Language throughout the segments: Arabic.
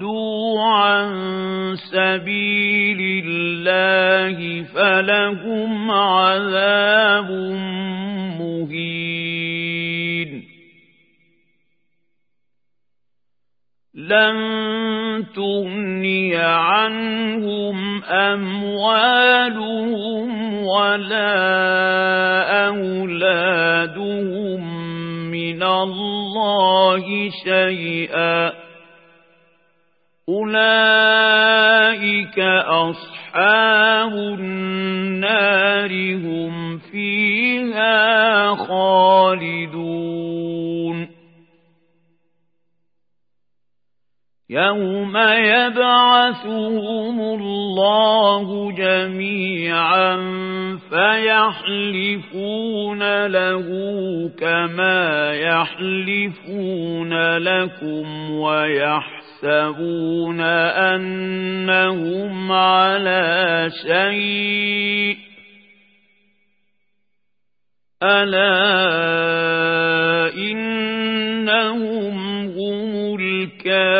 صدوا عن سبيل الله فلهم عذاب مهين لن تغني عنهم أموالهم ولا أولادهم من الله شيئا أولئك أصحاب النار هم فيها خالدون يوم يبعثهم الله جميعا فيحلفون له كما يحلفون لكم ويحلفون يحسبون أنهم على شيء ألا إنهم هم الكاذبون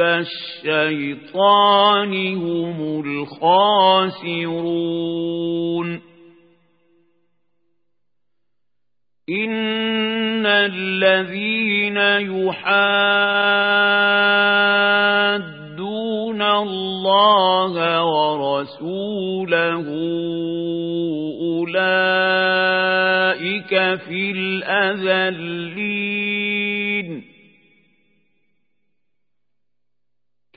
الشيطان هم الخاسرون. إن الذين يحادون الله ورسوله أولئك في الأذلين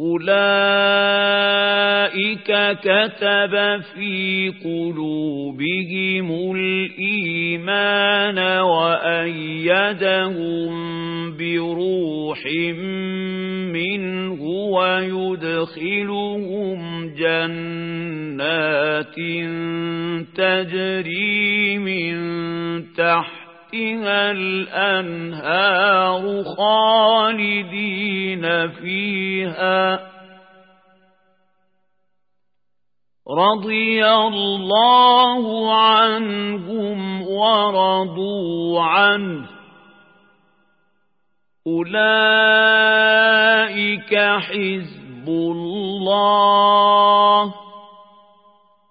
أولئك كتب في قلوبهم الإيمان وأيدهم بروح منه ويدخلهم جنات تجري من تحت تحتها الأنهار خالدين فيها. رضي الله عنهم ورضوا عنه. أولئك حزب الله.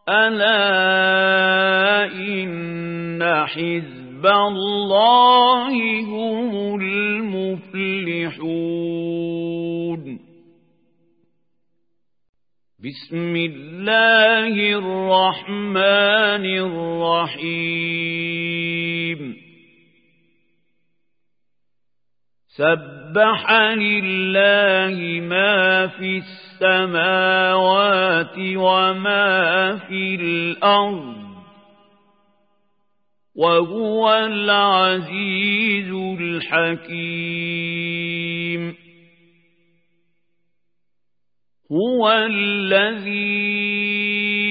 ألا إن حزب الله هم المفلحون. بسم الله الرحمن الرحيم. سبح لله ما في السماوات وما في الأرض. وهو العزيز الحكيم. هو الذي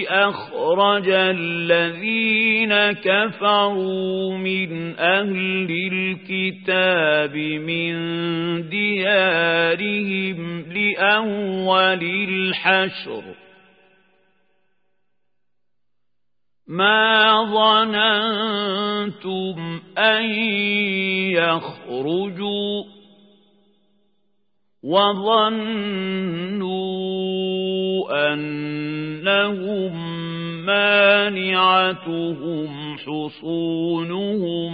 أخرج الذين كفروا من أهل الكتاب من ديارهم لأول الحشر. ما ظننتم أن يخرجوا وظنوا أنهم مانعتهم حصونهم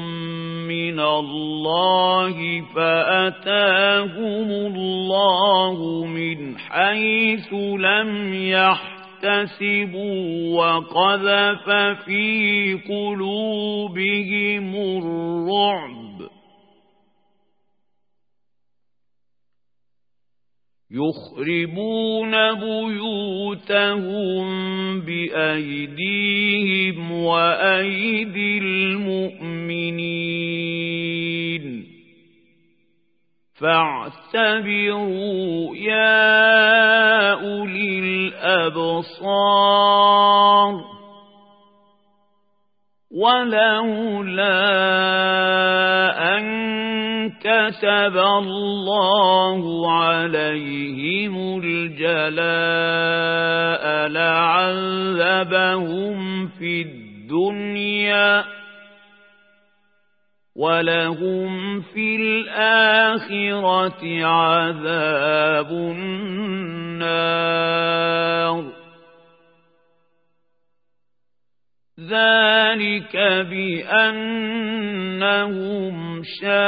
من الله فأتاهم الله من حيث لم يحتسبوا وقذف في قلوبهم الرعب. يخربون بيوتهم بأيديهم وأيدي المؤمنين. فاعتبروا يا أولي الأبصار ولولا أن كتب الله عليهم الجلاء لعذبهم في الدنيا ولهم في الآخرة عذاب النار ذلك بأنهم شاقوا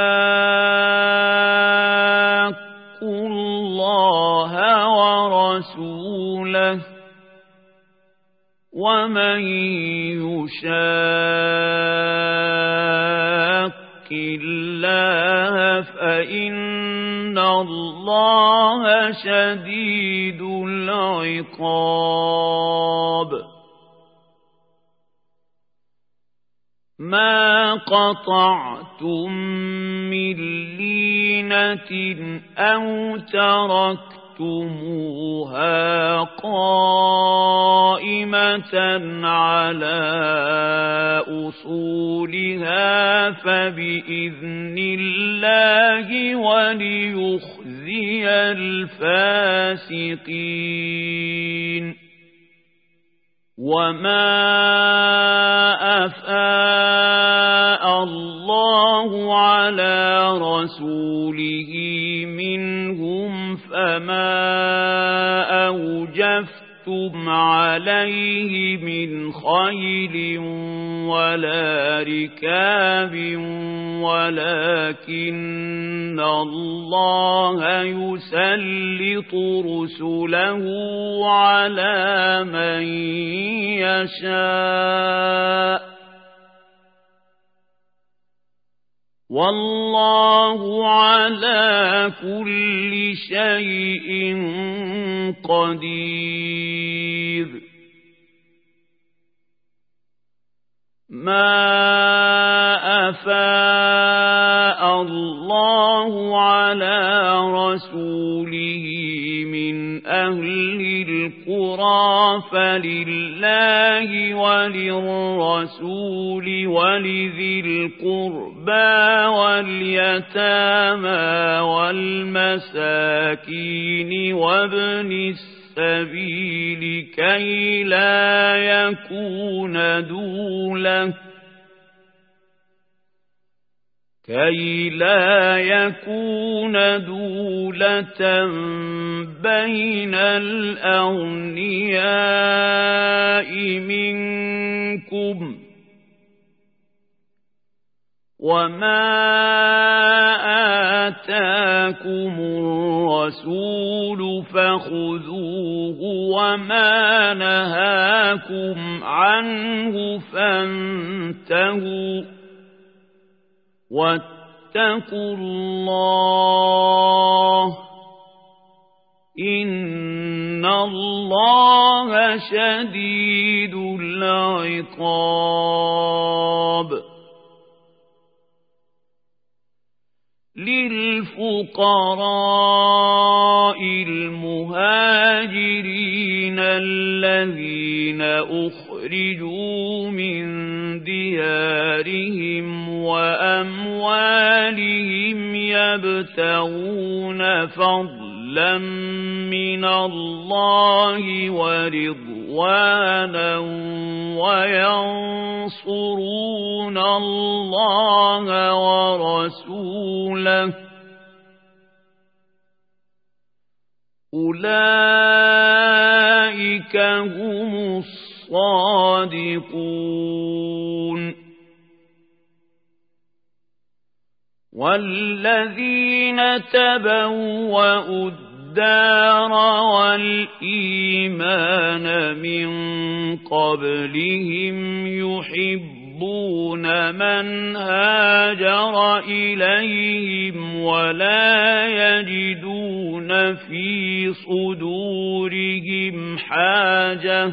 الله ورسوله ومن يشاق الله فإن الله شديد العقاب. ما قطعتم من لينة أو تركتموها قائمة على أصولها فبإذن الله وليخزي الفاسقين وما أفاء الله على رسوله فما أوجفت لستم عليه من خيل ولا ركاب ولكن الله يسلط رسله على من يشاء والله على كل شيء قدير ما أفاء الله على رسوله من أهل القرى فلله وللرسول ولذي القربى واليتامى والمساكين وابن السبيل كي لا يكون دولة. كي لا يكون دولة بين الأغنياء منكم. وما آتاكم الرسول فخذوه وما نهاكم عنه فانتهوا واتقوا الله إن الله شديد العقاب للفقراء المهاجرين الذين أخرجوا من ديارهم وأموالهم يبتغون فضلا من الله ورضوانا وينصرون الله ورسوله. أولئك هم الصادقون. والذين تبوأوا الدار والإيمان من قبلهم يحبون من هاجر إليهم ولا يجدون في صدورهم حاجة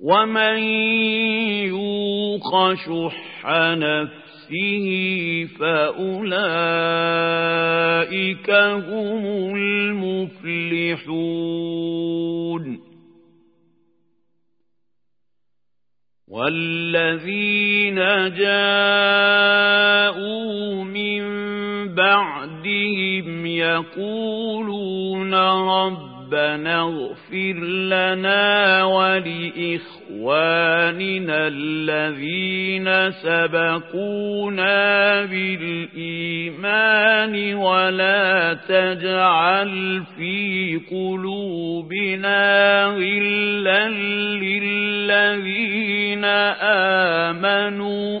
ومن يوق شح نفسه فأولئك هم المفلحون والذين جاءوا من بعدهم يقولون رب ربنا اغفر لنا ولإخواننا الذين سبقونا بالإيمان ولا تجعل في قلوبنا غلا للذين آمنوا